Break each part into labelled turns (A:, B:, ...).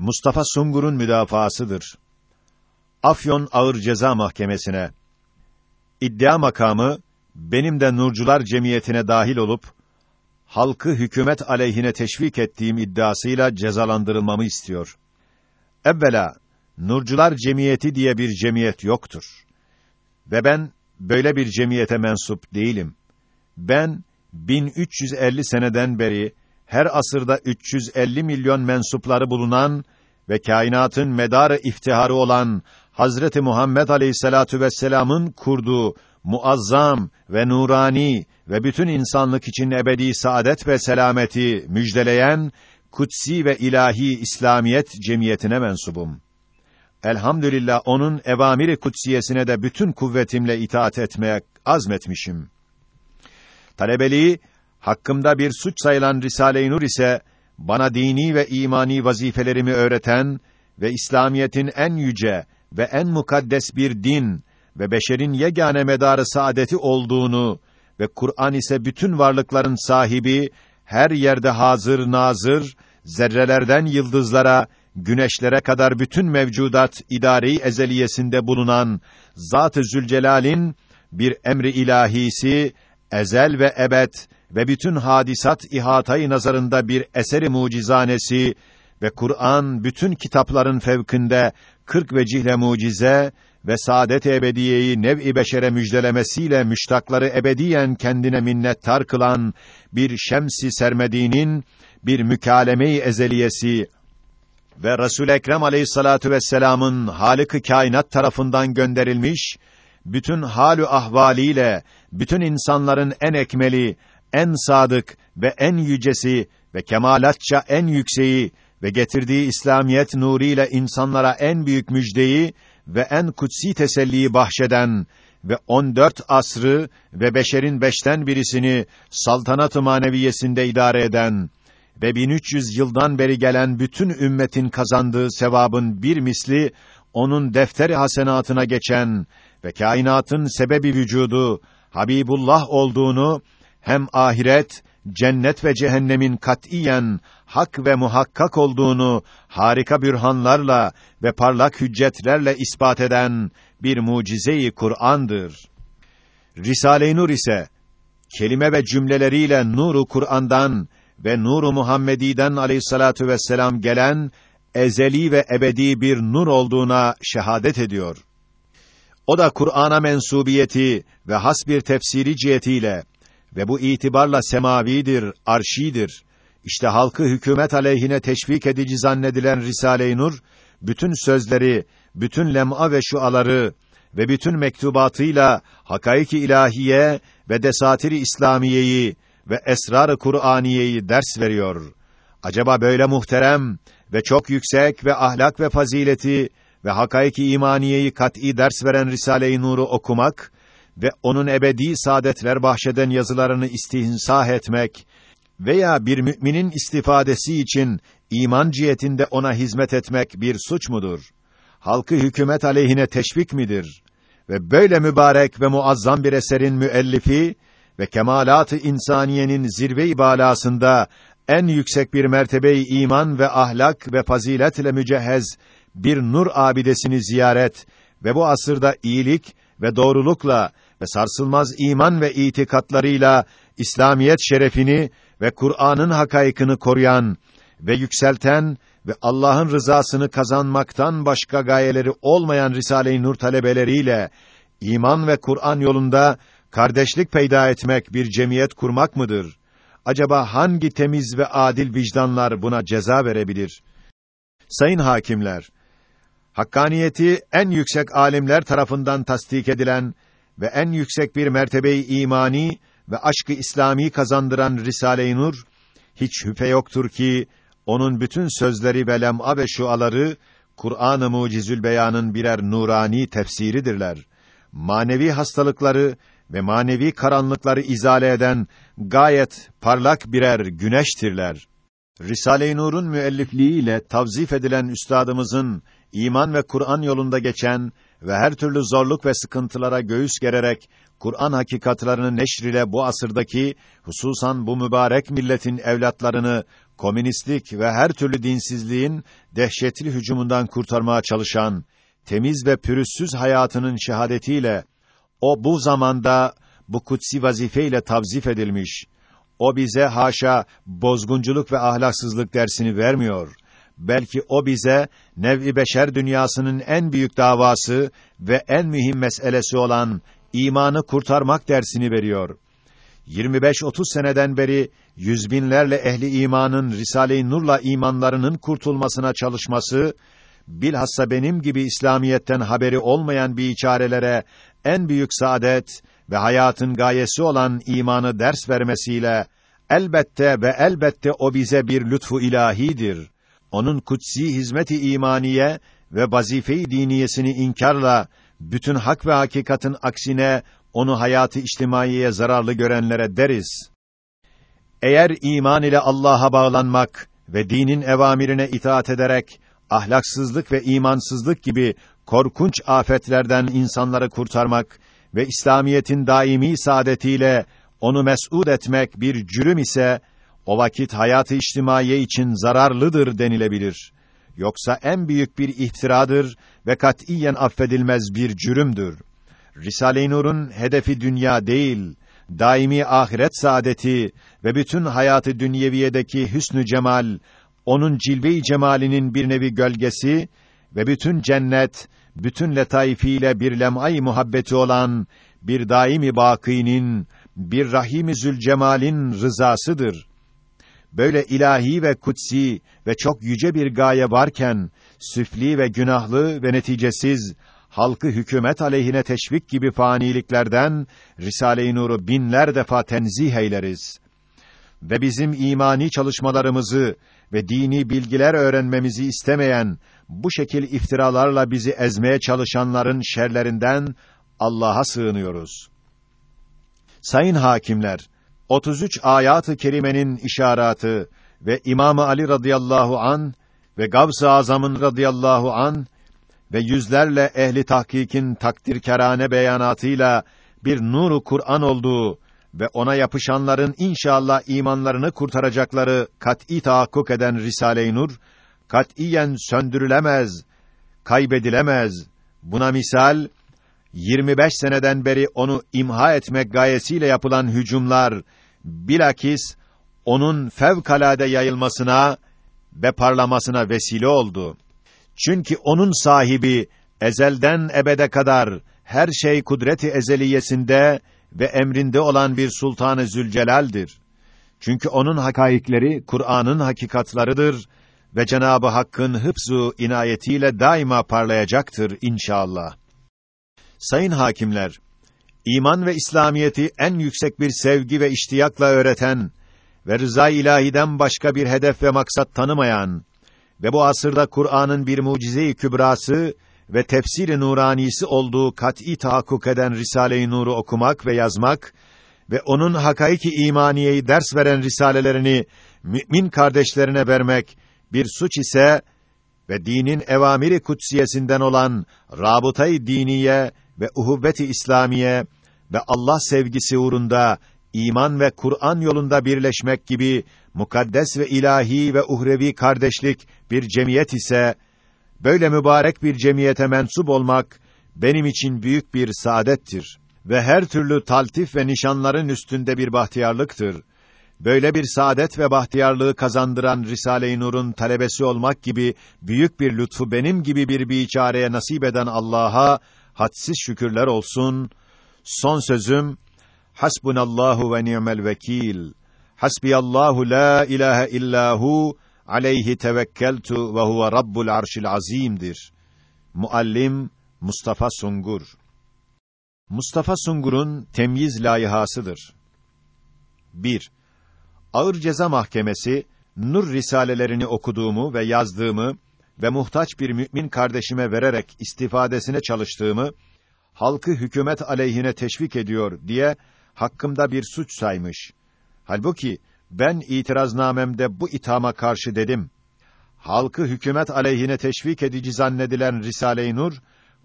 A: Mustafa Sungur'un müdafaasıdır. Afyon Ağır Ceza Mahkemesi'ne iddia makamı benim de Nurcular Cemiyeti'ne dahil olup halkı hükümet aleyhine teşvik ettiğim iddiasıyla cezalandırılmamı istiyor. Evvela Nurcular Cemiyeti diye bir cemiyet yoktur. Ve ben böyle bir cemiyete mensup değilim. Ben 1350 seneden beri her asırda 350 milyon mensupları bulunan ve kainatın medarı iftiharı olan Hazreti Muhammed Aleyhisselatu vesselam'ın kurduğu muazzam ve nurani ve bütün insanlık için ebedi saadet ve selameti müjdeleyen kutsi ve ilahi İslamiyet cemiyetine mensubum. Elhamdülillah onun evamiri kutsiyesine de bütün kuvvetimle itaat etmeye azmetmişim. Talebeliği hakkımda bir suç sayılan Risale-i Nur ise bana dini ve imani vazifelerimi öğreten ve İslamiyetin en yüce ve en mukaddes bir din ve beşerin yegane medarı saadeti olduğunu ve Kur'an ise bütün varlıkların sahibi, her yerde hazır nazır, zerrelerden yıldızlara, güneşlere kadar bütün mevcudat idari ezeliyesinde bulunan Zat-ı Zülcelal'in bir emri ilahisi, ezel ve ebed ve bütün hadisat ihatayı nazarında bir eseri mucizanesi ve Kur'an bütün kitapların fevkinde kırk vecihle mucize ve saadet ebediyeyi nev-i beşere müjdelemesiyle müştakları ebediyen kendine minnettar kılan bir şemsi sermediğinin bir mükalemeyi ezeliyesi ve Resul Ekrem Aleyhissalatu vesselam'ın Halık-ı Kainat tarafından gönderilmiş bütün halü ahvaliyle bütün insanların en ekmeli, en sadık ve en yücesi ve kemalatça en yükseği ve getirdiği İslamiyet nuruyla insanlara en büyük müjdeyi ve en kutsi teselliyi bahşeden ve 14 asrı ve beşerin beşten birisini saltanat-ı maneviyesinde idare eden ve 1300 yıldan beri gelen bütün ümmetin kazandığı sevabın bir misli onun defteri hasenatına geçen ve kainatın sebebi vücudu Habibullah olduğunu hem ahiret, cennet ve cehennemin katiyen hak ve muhakkak olduğunu harika bürhanlarla ve parlak hüccetlerle ispat eden bir mucize-i Kur'an'dır. Risale-i Nur ise kelime ve cümleleriyle nuru Kur'an'dan ve nuru Muhammedi'den aleyhissalatu vesselam gelen ezeli ve ebedi bir nur olduğuna şehadet ediyor. O da Kur'an'a mensubiyeti ve has bir tefsiri cihetiyle ve bu itibarla semavidir, arşidir. İşte halkı hükümet aleyhine teşvik edici zannedilen Risale-i Nur, bütün sözleri, bütün lem'a ve şuaları ve bütün mektubatıyla hakaiki ilahiye ve desatiri İslamiyeyi ve esrar-ı Kur'aniyeyi ders veriyor. Acaba böyle muhterem ve çok yüksek ve ahlak ve fazileti ve hakaiki imaniyeyi kat'î ders veren Risale-i Nur'u okumak ve onun ebedi saadetler bahşeden yazılarını istihinsah etmek veya bir müminin istifadesi için iman cihetinde ona hizmet etmek bir suç mudur? Halkı hükümet aleyhine teşvik midir? Ve böyle mübarek ve muazzam bir eserin müellifi ve kemalat-ı insaniyenin zirve-i balasında en yüksek bir mertebeyi iman ve ahlak ve fazilet ile mücehhez bir nur abidesini ziyaret ve bu asırda iyilik ve doğrulukla ve sarsılmaz iman ve itikatlarıyla İslamiyet şerefini ve Kur'an'ın hakaykını koruyan ve yükselten ve Allah'ın rızasını kazanmaktan başka gayeleri olmayan Risale-i Nur talebeleriyle iman ve Kur'an yolunda kardeşlik peyda etmek bir cemiyet kurmak mıdır? Acaba hangi temiz ve adil vicdanlar buna ceza verebilir? Sayın hakimler, hakkaniyeti en yüksek alimler tarafından tasdik edilen ve en yüksek bir mertebeyi imani ve aşkı İslami kazandıran Risale-i Nur hiç şüphe yoktur ki onun bütün sözleri ve lem'a ve şuaları Kur'an-ı Mucizül Beyan'ın birer nurani tefsiridirler. Manevi hastalıkları ve manevi karanlıkları izale eden gayet parlak birer güneştirler. Risale-i Nur'un müellifliğiyle tavzif edilen üstadımızın iman ve Kur'an yolunda geçen ve her türlü zorluk ve sıkıntılara göğüs gererek Kur'an hakikatlarını neşr ile bu asırdaki hususan bu mübarek milletin evlatlarını komünistlik ve her türlü dinsizliğin dehşetli hücumundan kurtarmaya çalışan, temiz ve pürüzsüz hayatının şehadetiyle, o bu zamanda bu kutsi vazifeyle tavzif edilmiş, o bize haşa bozgunculuk ve ahlaksızlık dersini vermiyor. Belki o bize nev-i beşer dünyasının en büyük davası ve en mühim meselesi olan imanı kurtarmak dersini veriyor. 25-30 seneden beri yüz binlerle ehli imanın Risale-i Nur'la imanlarının kurtulmasına çalışması, bilhassa benim gibi İslamiyetten haberi olmayan bir içarelere en büyük saadet ve hayatın gayesi olan imanı ders vermesiyle elbette ve elbette o bize bir lütfu ilahidir. Onun kutsi hizmeti imaniye ve vazife-i diniyesini inkarla bütün hak ve hakikatin aksine onu hayatı içtimaiyeye zararlı görenlere deriz. Eğer iman ile Allah'a bağlanmak ve dinin evamirine itaat ederek ahlaksızlık ve imansızlık gibi korkunç afetlerden insanları kurtarmak ve İslamiyetin daimi saadetiyle onu mes'ud etmek bir cürüm ise o vakit hayatı içtimaiye için zararlıdır denilebilir. Yoksa en büyük bir ihtiradır ve katiyen affedilmez bir cürümdür. Risale-i Nur'un hedefi dünya değil, daimi ahiret saadeti ve bütün hayatı dünyeviyedeki hüsnü cemal, onun cilve-i cemalinin bir nevi gölgesi ve bütün cennet, bütün letaifiyle bir lem'ay muhabbeti olan bir daimi bakînin, bir rahim-i zülcemal'in rızasıdır. Böyle ilahi ve kutsi ve çok yüce bir gaye varken, süfli ve günahlı ve neticesiz, halkı hükümet aleyhine teşvik gibi faniliklerden, Risale-i Nur'u binler defa tenzih eyleriz. Ve bizim imani çalışmalarımızı ve dini bilgiler öğrenmemizi istemeyen, bu şekil iftiralarla bizi ezmeye çalışanların şerlerinden Allah'a sığınıyoruz. Sayın hakimler, 33 ayat-ı kerimenin işaratı ve İmam Ali radıyallahu an ve Gavs-ı Azam'ın radıyallahu an ve yüzlerle ehli tahkikin takdirkerane beyanatıyla bir nuru Kur'an olduğu ve ona yapışanların inşallah imanlarını kurtaracakları kat'î tahakkuk eden Risale-i Nur katiyen söndürülemez, kaybedilemez. Buna misal 25 seneden beri onu imha etmek gayesiyle yapılan hücumlar bilakis onun fevkalade yayılmasına ve parlamasına vesile oldu. Çünkü onun sahibi ezelden ebede kadar her şey kudreti ezeliyesinde ve emrinde olan bir Sultan-ı Zülcelal'dir. Çünkü onun hakaikleri Kur'an'ın hakikatlarıdır ve Cenabı Hakk'ın hıfzu inayetiyle daima parlayacaktır inşallah. Sayın hakimler, iman ve İslamiyeti en yüksek bir sevgi ve iştiyakla öğreten ve rıza ilahiden başka bir hedef ve maksat tanımayan ve bu asırda Kur'an'ın bir mucize-i kübrası ve tefsir-i nuranisi olduğu kat'î tahakkuk eden Risale-i Nur'u okumak ve yazmak ve onun hakaiki imaniyeyi ders veren risalelerini mümin kardeşlerine vermek bir suç ise ve dinin evamiri kutsiyesinden olan rabıtayı diniye ve uhuvvet-i İslamiye ve Allah sevgisi uğrunda iman ve Kur'an yolunda birleşmek gibi mukaddes ve ilahi ve uhrevi kardeşlik bir cemiyet ise böyle mübarek bir cemiyete mensup olmak benim için büyük bir saadettir ve her türlü taltif ve nişanların üstünde bir bahtiyarlıktır. Böyle bir saadet ve bahtiyarlığı kazandıran Risale-i Nur'un talebesi olmak gibi büyük bir lütfu benim gibi bir biçareye nasip eden Allah'a hadsiz şükürler olsun. Son sözüm Hasbunallahu ve ni'mel vekil. Hasbiyallahu la ilahe illahu aleyhi tevekkeltu ve huve rabbul arşil azim'dir. Muallim Mustafa Sungur Mustafa Sungur'un temyiz layihasıdır. 1. Ağır Ceza Mahkemesi Nur risalelerini okuduğumu ve yazdığımı ve muhtaç bir mümin kardeşime vererek istifadesine çalıştığımı halkı hükümet aleyhine teşvik ediyor diye hakkımda bir suç saymış. Halbuki ben itiraznamemde bu ithama karşı dedim. Halkı hükümet aleyhine teşvik edici zannedilen Risale-i Nur,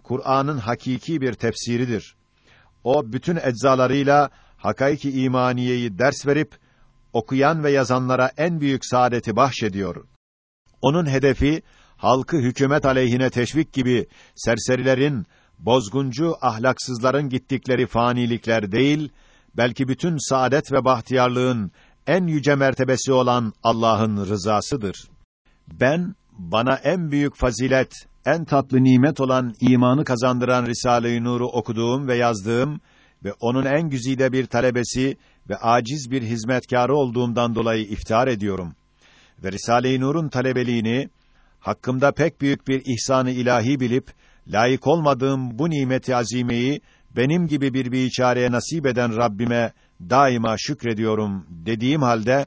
A: Kur'an'ın hakiki bir tefsiridir. O bütün eczalarıyla hakaiki imaniyeyi ders verip okuyan ve yazanlara en büyük saadeti bahşediyor. Onun hedefi halkı hükümet aleyhine teşvik gibi serserilerin, bozguncu ahlaksızların gittikleri fanilikler değil, belki bütün saadet ve bahtiyarlığın en yüce mertebesi olan Allah'ın rızasıdır. Ben bana en büyük fazilet, en tatlı nimet olan imanı kazandıran Risale-i Nur'u okuduğum ve yazdığım ve onun en güzide bir talebesi ve aciz bir hizmetkarı olduğumdan dolayı iftihar ediyorum. Ve Risale-i Nur'un talebeliğini hakkımda pek büyük bir ihsanı ilahi bilip layık olmadığım bu nimeti azimeyi benim gibi bir biçareye nasip eden Rabbime daima şükrediyorum dediğim halde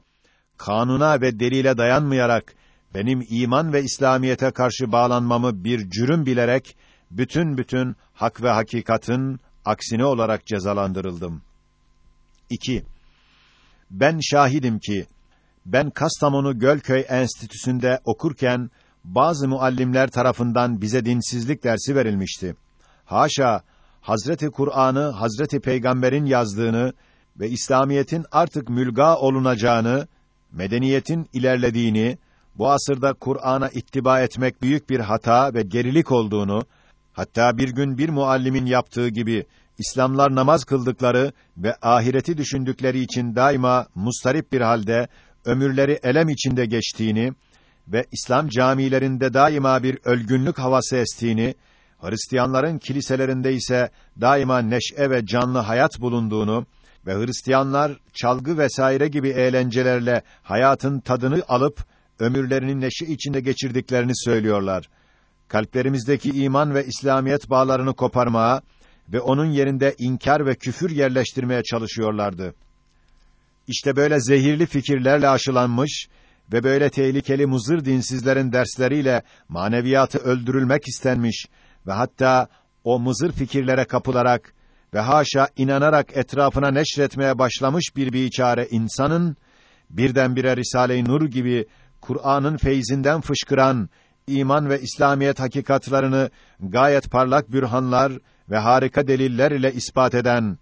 A: kanuna ve delile dayanmayarak benim iman ve İslamiyete karşı bağlanmamı bir cürüm bilerek bütün bütün hak ve hakikatin aksine olarak cezalandırıldım. 2. Ben şahidim ki ben Kastamonu Gölköy Enstitüsü'nde okurken bazı muallimler tarafından bize dinsizlik dersi verilmişti. Haşa Hazreti Kur'an'ı Hazreti Peygamber'in yazdığını ve İslamiyetin artık mülga olunacağını, medeniyetin ilerlediğini, bu asırda Kur'an'a ittiba etmek büyük bir hata ve gerilik olduğunu, hatta bir gün bir muallimin yaptığı gibi İslamlar namaz kıldıkları ve ahireti düşündükleri için daima mustarip bir halde ömürleri elem içinde geçtiğini ve İslam camilerinde daima bir ölgünlük havası estiğini, Hristiyanların kiliselerinde ise daima neşe ve canlı hayat bulunduğunu ve Hristiyanlar çalgı vesaire gibi eğlencelerle hayatın tadını alıp ömürlerinin neşe içinde geçirdiklerini söylüyorlar. Kalplerimizdeki iman ve İslamiyet bağlarını koparmaya ve onun yerinde inkar ve küfür yerleştirmeye çalışıyorlardı. İşte böyle zehirli fikirlerle aşılanmış ve böyle tehlikeli muzır dinsizlerin dersleriyle maneviyatı öldürülmek istenmiş ve hatta o muzır fikirlere kapılarak ve haşa inanarak etrafına neşretmeye başlamış bir biçare insanın birdenbire Risale-i Nur gibi Kur'an'ın feyzinden fışkıran iman ve İslamiyet hakikatlarını gayet parlak bürhanlar ve harika deliller ile ispat eden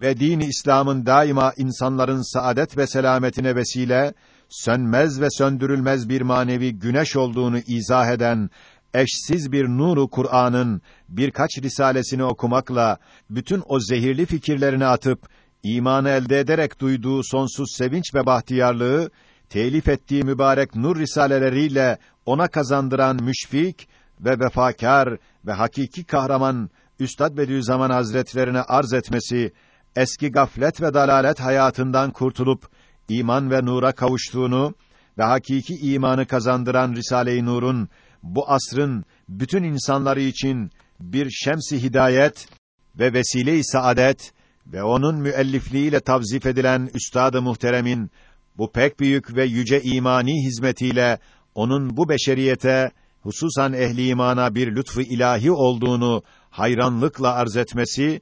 A: ve dini İslam'ın daima insanların saadet ve selametine vesile, sönmez ve söndürülmez bir manevi güneş olduğunu izah eden eşsiz bir nuru Kur'an'ın birkaç risalesini okumakla bütün o zehirli fikirlerini atıp imanı elde ederek duyduğu sonsuz sevinç ve bahtiyarlığı telif ettiği mübarek nur risaleleriyle ona kazandıran müşfik ve vefakar ve hakiki kahraman Üstad Bediüzzaman Hazretlerine arz etmesi eski gaflet ve dalalet hayatından kurtulup iman ve nura kavuştuğunu ve hakiki imanı kazandıran Risale-i Nur'un bu asrın bütün insanları için bir şemsi hidayet ve vesile-i saadet ve onun müellifliğiyle tavzif edilen üstad-ı muhteremin bu pek büyük ve yüce imani hizmetiyle onun bu beşeriyete hususan ehli imana bir lütfu ilahi olduğunu hayranlıkla arz etmesi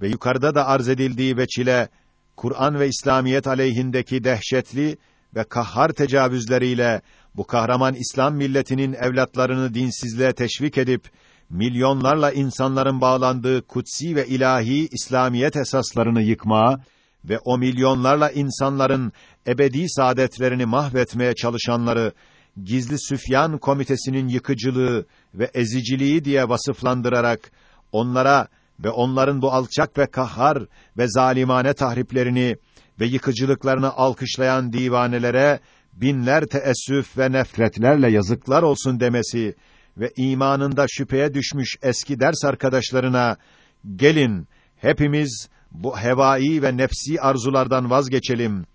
A: ve yukarıda da arz edildiği veçile Kur'an ve İslamiyet aleyhindeki dehşetli ve kahhar tecavüzleriyle bu kahraman İslam milletinin evlatlarını dinsizliğe teşvik edip milyonlarla insanların bağlandığı kutsi ve ilahi İslamiyet esaslarını yıkmaya ve o milyonlarla insanların ebedi saadetlerini mahvetmeye çalışanları gizli Süfyan komitesinin yıkıcılığı ve eziciliği diye vasıflandırarak onlara ve onların bu alçak ve kahhar ve zalimane tahriplerini ve yıkıcılıklarını alkışlayan divanelere binler teessüf ve nefretlerle yazıklar olsun demesi ve imanında şüpheye düşmüş eski ders arkadaşlarına gelin hepimiz bu hevai ve nefsi arzulardan vazgeçelim.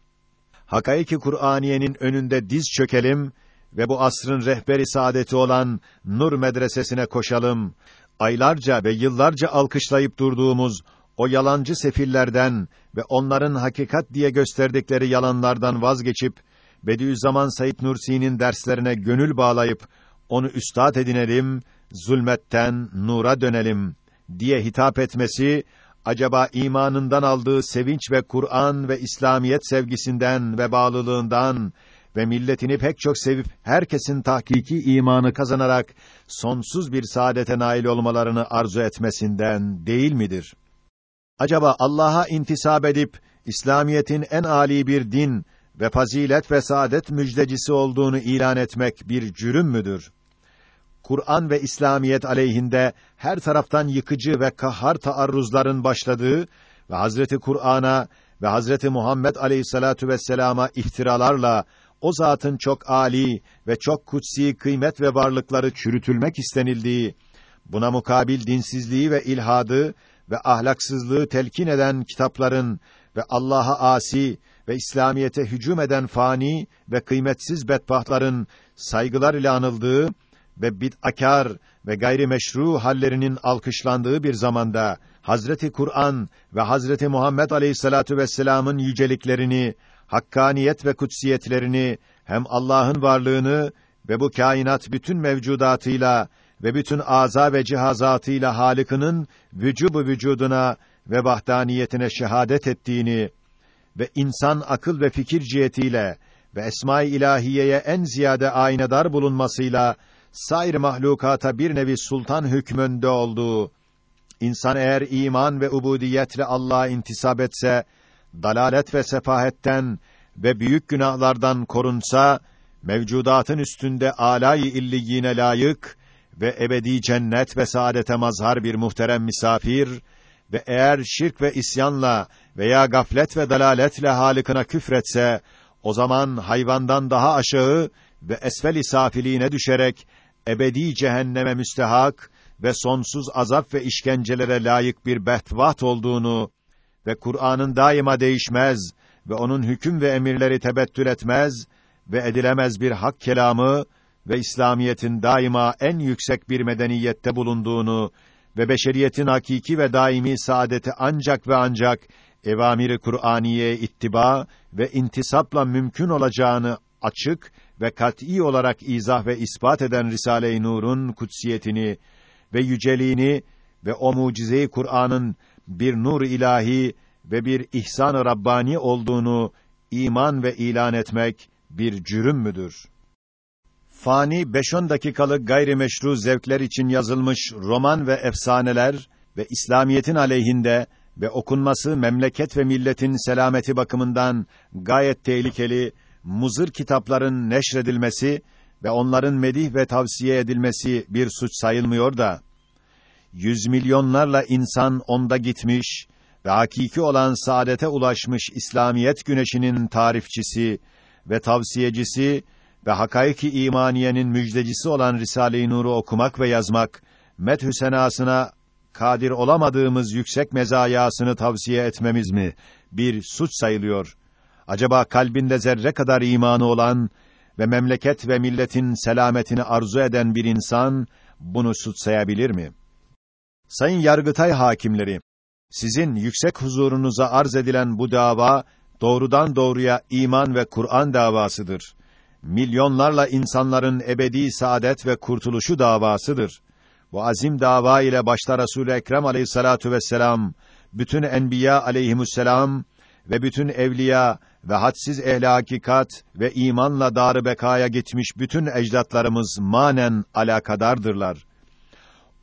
A: Hakaiki Kur'aniyenin önünde diz çökelim ve bu asrın rehberi saadeti olan Nur Medresesine koşalım. Aylarca ve yıllarca alkışlayıp durduğumuz o yalancı sefillerden ve onların hakikat diye gösterdikleri yalanlardan vazgeçip Bediüzzaman Said Nursi'nin derslerine gönül bağlayıp onu üstad edinelim, zulmetten nura dönelim diye hitap etmesi acaba imanından aldığı sevinç ve Kur'an ve İslamiyet sevgisinden ve bağlılığından ve milletini pek çok sevip herkesin tahkiki imanı kazanarak sonsuz bir saadete nail olmalarını arzu etmesinden değil midir? Acaba Allah'a intisap edip İslamiyetin en âli bir din ve fazilet ve saadet müjdecisi olduğunu ilan etmek bir cürüm müdür? Kur'an ve İslamiyet aleyhinde her taraftan yıkıcı ve kahhar taarruzların başladığı ve Hazreti Kur'an'a ve Hazreti Muhammed Aleyhissalatu vesselam'a iftiralarla o zatın çok âli ve çok kutsi kıymet ve varlıkları çürütülmek istenildiği, buna mukabil dinsizliği ve ilhadı ve ahlaksızlığı telkin eden kitapların ve Allah'a asi ve İslamiyete hücum eden fani ve kıymetsiz bedbahtların saygılar ile anıldığı ve bid'akar ve gayrimeşru hallerinin alkışlandığı bir zamanda Hazreti Kur'an ve Hazreti Muhammed Aleyhissalatu vesselam'ın yüceliklerini, hakkaniyet ve kutsiyetlerini hem Allah'ın varlığını ve bu kainat bütün mevcudatıyla ve bütün aza ve cihazatıyla Halık'ının vücubu vücuduna ve vahdaniyetine şehadet ettiğini ve insan akıl ve fikir cihetiyle ve esma-i ilahiyeye en ziyade aynadar bulunmasıyla sair mahlukata bir nevi sultan hükmünde olduğu insan eğer iman ve ubudiyetle Allah'a intisap etse dalalet ve sefahetten ve büyük günahlardan korunsa mevcudatın üstünde alâ-i illiyine layık ve ebedi cennet ve saadete mazhar bir muhterem misafir ve eğer şirk ve isyanla veya gaflet ve dalaletle halikına küfretse o zaman hayvandan daha aşağı ve esfel-i safiliğine düşerek ebedi cehenneme müstehak ve sonsuz azap ve işkencelere layık bir behtvat olduğunu ve Kur'an'ın daima değişmez ve onun hüküm ve emirleri tebettül etmez ve edilemez bir hak kelamı ve İslamiyetin daima en yüksek bir medeniyette bulunduğunu ve beşeriyetin hakiki ve daimi saadeti ancak ve ancak evamiri Kur'aniye ittiba ve intisapla mümkün olacağını açık ve kat'î olarak izah ve ispat eden Risale-i Nur'un kutsiyetini ve yüceliğini ve o mucize-i Kur'an'ın bir nur ilahi ve bir ihsan-ı rabbani olduğunu iman ve ilan etmek bir cürüm müdür? Fani 5-10 dakikalık gayrimeşru zevkler için yazılmış roman ve efsaneler ve İslamiyetin aleyhinde ve okunması memleket ve milletin selameti bakımından gayet tehlikeli muzır kitapların neşredilmesi ve onların medih ve tavsiye edilmesi bir suç sayılmıyor da yüz milyonlarla insan onda gitmiş ve hakiki olan saadete ulaşmış İslamiyet güneşinin tarifçisi ve tavsiyecisi ve hakaiki imaniyenin müjdecisi olan Risale-i Nur'u okumak ve yazmak methü senasına kadir olamadığımız yüksek mezayasını tavsiye etmemiz mi bir suç sayılıyor? Acaba kalbinde zerre kadar imanı olan ve memleket ve milletin selametini arzu eden bir insan bunu suç sayabilir mi? Sayın Yargıtay hakimleri, sizin yüksek huzurunuza arz edilen bu dava doğrudan doğruya iman ve Kur'an davasıdır. Milyonlarla insanların ebedi saadet ve kurtuluşu davasıdır. Bu azim dava ile başta Resul Ekrem Aleyhissalatu vesselam, bütün enbiya aleyhimusselam ve bütün evliya ve hadsiz ehli hakikat ve imanla darı bekaya gitmiş bütün ecdatlarımız manen alakadardırlar.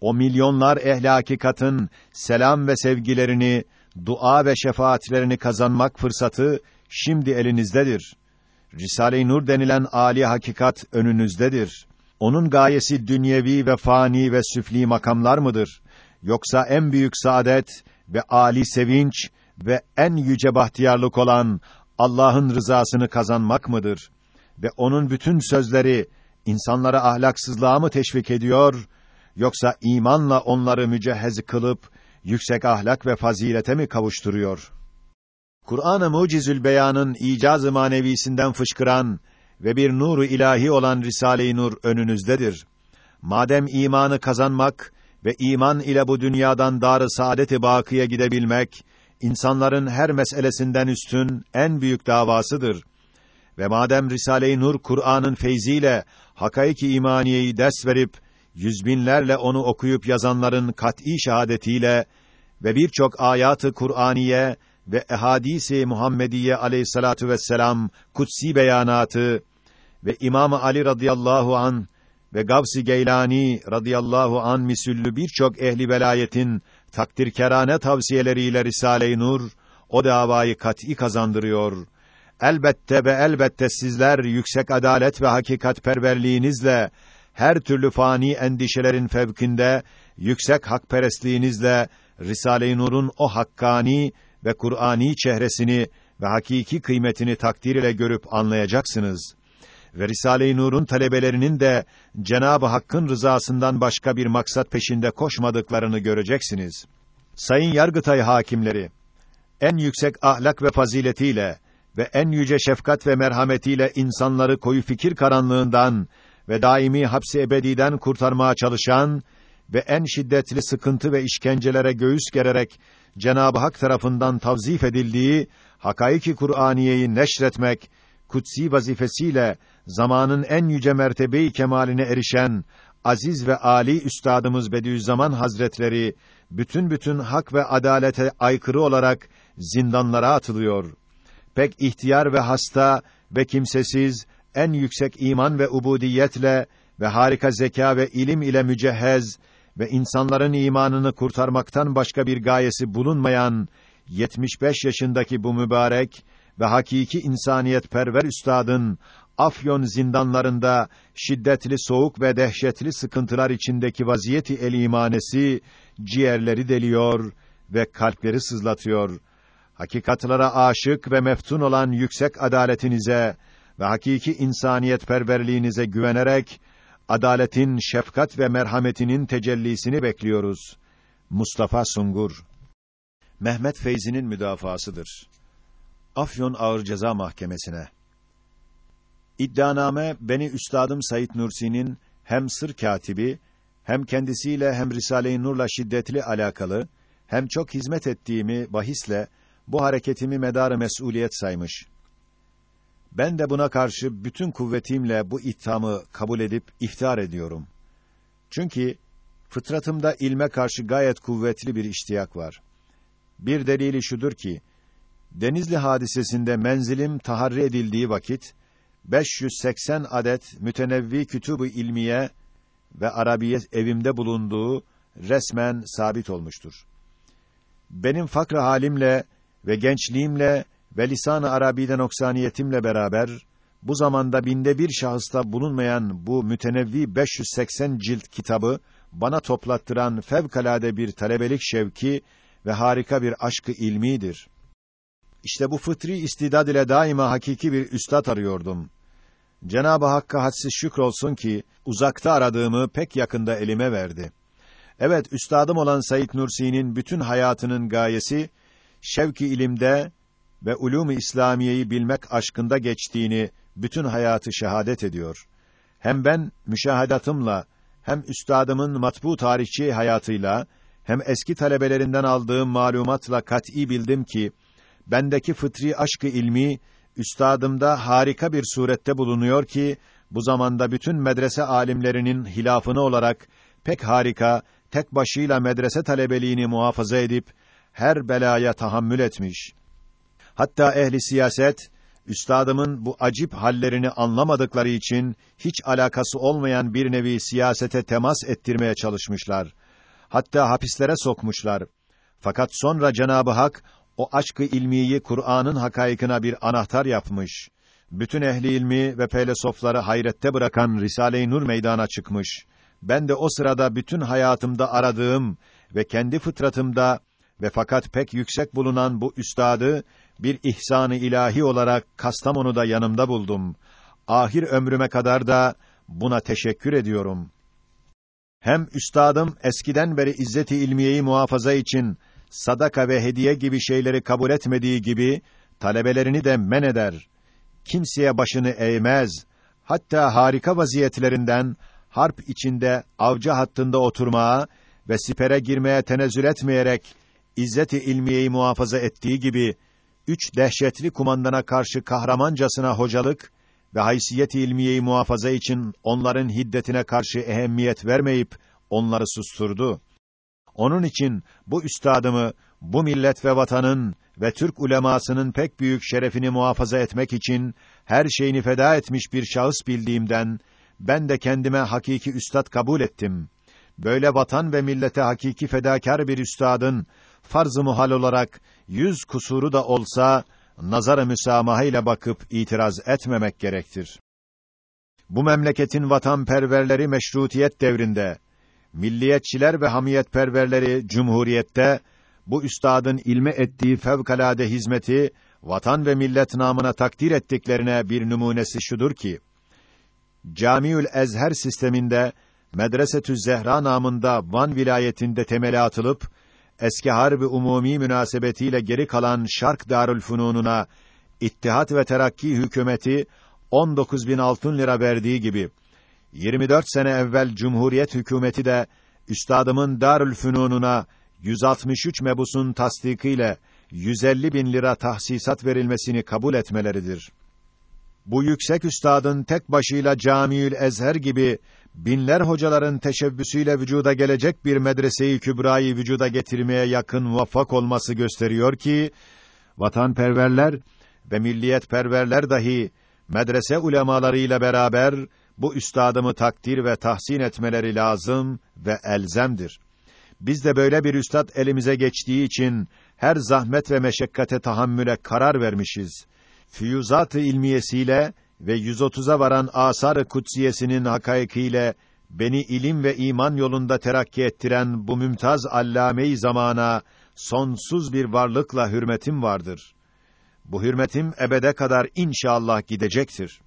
A: O milyonlar ehli hakikatın selam ve sevgilerini, dua ve şefaatlerini kazanmak fırsatı şimdi elinizdedir. Risale-i Nur denilen âli hakikat önünüzdedir. Onun gayesi dünyevi ve fani ve süfli makamlar mıdır? Yoksa en büyük saadet ve âli sevinç ve en yüce bahtiyarlık olan Allah'ın rızasını kazanmak mıdır? Ve onun bütün sözleri insanlara ahlaksızlığa mı teşvik ediyor yoksa imanla onları mücehhez kılıp yüksek ahlak ve fazilete mi kavuşturuyor? Kur'an-ı Mucizül Beyan'ın icaz-ı manevisinden fışkıran ve bir nuru ilahi olan Risale-i Nur önünüzdedir. Madem imanı kazanmak ve iman ile bu dünyadan dar-ı saadet-i bakiye gidebilmek insanların her meselesinden üstün en büyük davasıdır. Ve madem Risale-i Nur Kur'an'ın feyziyle hakaiki imaniyeyi ders verip yüz binlerle onu okuyup yazanların kat'î şahadetiyle ve birçok ayatı Kur'aniye ve ehadisi Muhammediye aleyhissalatu vesselam kutsi beyanatı ve İmam Ali radıyallahu an ve Gavsi Geylani radıyallahu an misüllü birçok ehli velayetin takdirkerane tavsiyeleriyle Risale-i Nur o davayı kat'î kazandırıyor. elbette ve elbette sizler yüksek adalet ve hakikat perverliğinizle her türlü fani endişelerin fevkinde yüksek hakperestliğinizle Risale-i Nur'un o hakkani ve Kur'ani çehresini ve hakiki kıymetini takdir ile görüp anlayacaksınız. Ve Risale-i Nur'un talebelerinin de Cenab-ı Hakk'ın rızasından başka bir maksat peşinde koşmadıklarını göreceksiniz. Sayın Yargıtay hakimleri, en yüksek ahlak ve faziletiyle ve en yüce şefkat ve merhametiyle insanları koyu fikir karanlığından ve daimi hapsi ebediden kurtarmaya çalışan ve en şiddetli sıkıntı ve işkencelere göğüs gererek Cenab-ı Hak tarafından tavzif edildiği hakaiki Kur'aniyeyi neşretmek kutsi vazifesiyle zamanın en yüce mertebeyi kemaline erişen aziz ve ali üstadımız Bediüzzaman Hazretleri bütün bütün hak ve adalete aykırı olarak zindanlara atılıyor. Pek ihtiyar ve hasta ve kimsesiz en yüksek iman ve ubudiyetle ve harika zeka ve ilim ile mücehhez ve insanların imanını kurtarmaktan başka bir gayesi bulunmayan 75 yaşındaki bu mübarek ve hakiki insaniyet perver üstadın Afyon zindanlarında şiddetli soğuk ve dehşetli sıkıntılar içindeki vaziyeti el imanesi ciğerleri deliyor ve kalpleri sızlatıyor. Hakikatlara aşık ve meftun olan yüksek adaletinize ve hakiki insaniyet perverliğinize güvenerek adaletin, şefkat ve merhametinin tecellisini bekliyoruz. Mustafa Sungur Mehmet Feyzi'nin müdafasıdır. Afyon Ağır Ceza Mahkemesi'ne İddianame beni üstadım Said Nursi'nin hem sır katibi hem kendisiyle hem Risale-i Nur'la şiddetli alakalı hem çok hizmet ettiğimi bahisle bu hareketimi medarı mesuliyet saymış. Ben de buna karşı bütün kuvvetimle bu ithamı kabul edip iftihar ediyorum. Çünkü fıtratımda ilme karşı gayet kuvvetli bir iştiyak var. Bir delili şudur ki Denizli hadisesinde menzilim taharri edildiği vakit 580 adet mütenevvi kütüb-ü ilmiye ve arabiye evimde bulunduğu resmen sabit olmuştur. Benim fakr halimle ve gençliğimle ve lisan-ı Arabi'de noksaniyetimle beraber bu zamanda binde bir şahısta bulunmayan bu mütenevvi 580 cilt kitabı bana toplattıran fevkalade bir talebelik şevki ve harika bir aşkı ilmidir. İşte bu fıtri istidad ile daima hakiki bir üstad arıyordum. Cenab-ı Hakk'a hadsiz şükrolsun ki uzakta aradığımı pek yakında elime verdi. Evet, üstadım olan Said Nursi'nin bütün hayatının gayesi şevki ilimde ve ulûm-i İslamiyeyi bilmek aşkında geçtiğini bütün hayatı şehadet ediyor. Hem ben müşahadatımla hem üstadımın matbu tarihçi hayatıyla hem eski talebelerinden aldığım malumatla kat'î bildim ki bendeki fıtri aşkı ilmi üstadımda harika bir surette bulunuyor ki bu zamanda bütün medrese alimlerinin hilafını olarak pek harika tek başıyla medrese talebeliğini muhafaza edip her belaya tahammül etmiş. Hatta ehli siyaset üstadımın bu acip hallerini anlamadıkları için hiç alakası olmayan bir nevi siyasete temas ettirmeye çalışmışlar. Hatta hapislere sokmuşlar. Fakat sonra Cenabı Hak o aşkı ilmiyi Kur'an'ın hakaykına bir anahtar yapmış. Bütün ehli ilmi ve felsefeleri hayrette bırakan Risale-i Nur meydana çıkmış. Ben de o sırada bütün hayatımda aradığım ve kendi fıtratımda ve fakat pek yüksek bulunan bu üstadı bir ihsanı ilahi olarak Kastamonu'da yanımda buldum. Ahir ömrüme kadar da buna teşekkür ediyorum. Hem üstadım eskiden beri izzeti ilmiyeyi muhafaza için sadaka ve hediye gibi şeyleri kabul etmediği gibi talebelerini de men eder. Kimseye başını eğmez. Hatta harika vaziyetlerinden harp içinde avcı hattında oturmaya ve sipere girmeye tenezzül etmeyerek izzeti ilmiyeyi muhafaza ettiği gibi üç dehşetli kumandana karşı kahramancasına hocalık ve haysiyet-i ilmiyeyi muhafaza için onların hiddetine karşı ehemmiyet vermeyip onları susturdu. Onun için bu üstadımı bu millet ve vatanın ve Türk ulemasının pek büyük şerefini muhafaza etmek için her şeyini feda etmiş bir şahıs bildiğimden ben de kendime hakiki üstad kabul ettim. Böyle vatan ve millete hakiki fedakar bir üstadın farz-ı muhal olarak yüz kusuru da olsa nazara müsamaha ile bakıp itiraz etmemek gerektir. Bu memleketin vatanperverleri meşrutiyet devrinde, milliyetçiler ve hamiyetperverleri cumhuriyette bu üstadın ilme ettiği fevkalade hizmeti vatan ve millet namına takdir ettiklerine bir numunesi şudur ki Camiül Ezher sisteminde Medresetü Zehra namında Van vilayetinde temeli atılıp eski harbi umumi münasebetiyle geri kalan Şark Darülfünununa İttihat ve Terakki hükümeti 19 bin altın lira verdiği gibi 24 sene evvel Cumhuriyet hükümeti de üstadımın Darülfünununa 163 mebusun tasdikiyle 150 bin lira tahsisat verilmesini kabul etmeleridir. Bu yüksek üstadın tek başıyla Camiül Ezher gibi binler hocaların teşebbüsüyle vücuda gelecek bir medreseyi kübrayı vücuda getirmeye yakın muvaffak olması gösteriyor ki vatanperverler ve milliyetperverler dahi medrese ulemalarıyla beraber bu üstadımı takdir ve tahsin etmeleri lazım ve elzemdir. Biz de böyle bir üstad elimize geçtiği için her zahmet ve meşakkate tahammüle karar vermişiz. Füyuzat-ı ilmiyesiyle ve 130'a varan asar-ı kutsiyesinin hakaikiyle beni ilim ve iman yolunda terakki ettiren bu mümtaz allame-i zamana sonsuz bir varlıkla hürmetim vardır. Bu hürmetim ebede kadar inşallah gidecektir.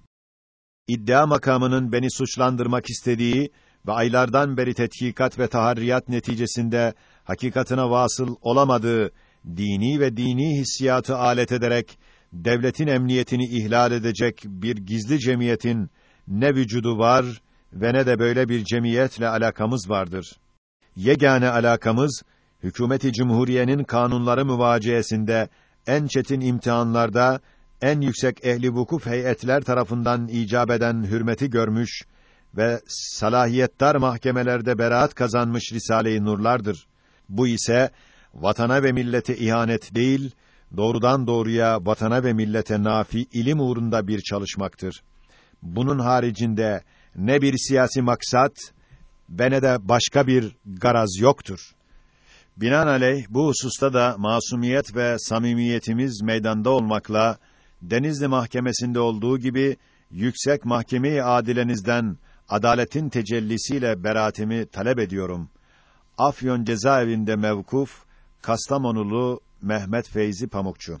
A: İddia makamının beni suçlandırmak istediği ve aylardan beri tetkikat ve taharriyat neticesinde hakikatına vasıl olamadığı dini ve dini hissiyatı alet ederek devletin emniyetini ihlal edecek bir gizli cemiyetin ne vücudu var ve ne de böyle bir cemiyetle alakamız vardır. Yegane alakamız hükümeti cumhuriyenin kanunları müvaciyesinde en çetin imtihanlarda en yüksek ehli vukuf heyetler tarafından icap eden hürmeti görmüş ve salahiyettar mahkemelerde beraat kazanmış Risale-i Nurlardır. Bu ise vatana ve millete ihanet değil, doğrudan doğruya vatana ve millete nafi ilim uğrunda bir çalışmaktır. Bunun haricinde ne bir siyasi maksat ve ne de başka bir garaz yoktur. Binaenaleyh bu hususta da masumiyet ve samimiyetimiz meydanda olmakla Denizli Mahkemesi'nde olduğu gibi yüksek mahkeme-i adilenizden adaletin tecellisiyle beraatimi talep ediyorum. Afyon cezaevinde mevkuf Kastamonulu Mehmet Feyzi Pamukçu